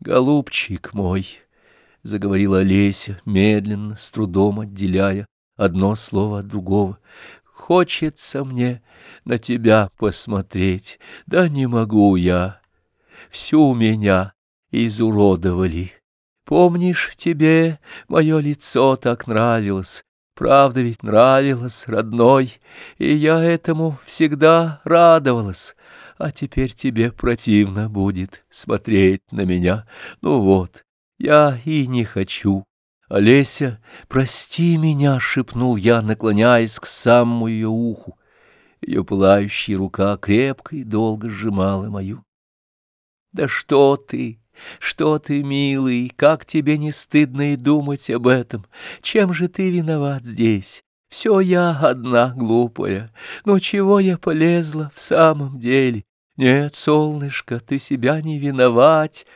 Голубчик мой, — заговорила Олеся, медленно, с трудом отделяя одно слово от другого, — хочется мне на тебя посмотреть, да не могу я. Всю меня изуродовали. Помнишь, тебе мое лицо так нравилось, правда ведь нравилось, родной, и я этому всегда радовалась а теперь тебе противно будет смотреть на меня. Ну вот, я и не хочу. Олеся, прости меня, — шепнул я, наклоняясь к самому ее уху. Ее пылающая рука крепко и долго сжимала мою. Да что ты, что ты, милый, как тебе не стыдно и думать об этом? Чем же ты виноват здесь? Все я одна глупая. Но чего я полезла в самом деле? Нет, солнышко, ты себя не виновать.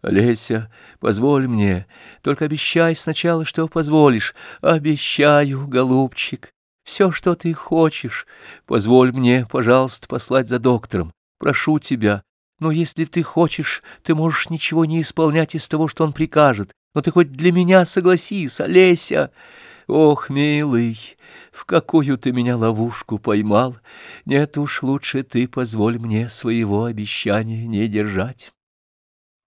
Олеся, позволь мне, только обещай сначала, что позволишь. Обещаю, голубчик, все, что ты хочешь. Позволь мне, пожалуйста, послать за доктором. Прошу тебя. Но если ты хочешь, ты можешь ничего не исполнять из того, что он прикажет. Но ты хоть для меня согласись, Олеся. Ох, милый, в какую ты меня ловушку поймал! Нет уж, лучше ты позволь мне своего обещания не держать.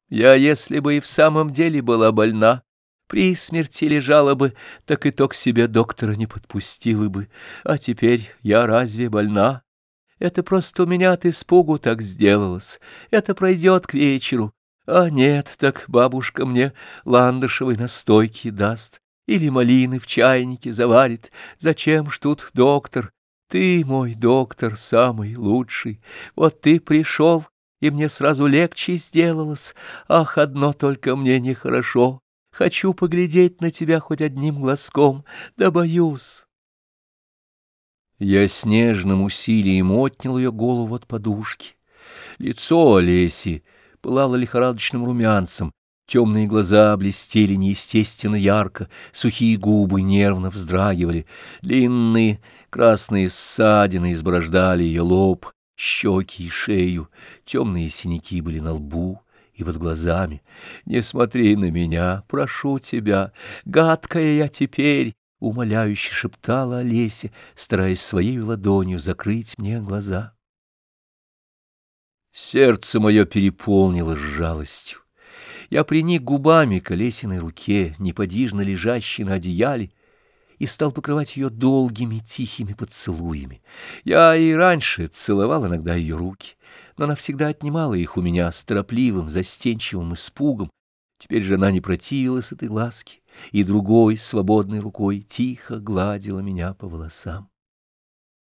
Я, если бы и в самом деле была больна, при смерти лежала бы, так и то к себе доктора не подпустила бы. А теперь я разве больна? Это просто у меня от испугу так сделалось. Это пройдет к вечеру. А нет, так бабушка мне ландышевой настойки даст или малины в чайнике заварит. Зачем ж тут доктор? Ты, мой доктор, самый лучший. Вот ты пришел, и мне сразу легче сделалось. Ах, одно только мне нехорошо. Хочу поглядеть на тебя хоть одним глазком, да боюсь. Я с нежным усилием отнял ее голову от подушки. Лицо Олеси пылало лихорадочным румянцем, Темные глаза блестели неестественно ярко, сухие губы нервно вздрагивали, длинные красные ссадины изборождали ее лоб, щеки и шею, темные синяки были на лбу и под глазами. «Не смотри на меня, прошу тебя, гадкая я теперь!» — умоляюще шептала Олеся, стараясь своей ладонью закрыть мне глаза. Сердце мое переполнилось жалостью. Я приник губами к Олесиной руке, неподвижно лежащей на одеяле, и стал покрывать ее долгими тихими поцелуями. Я и раньше целовал иногда ее руки, но она всегда отнимала их у меня с торопливым, застенчивым испугом. Теперь же она не противилась этой ласке, и другой, свободной рукой, тихо гладила меня по волосам.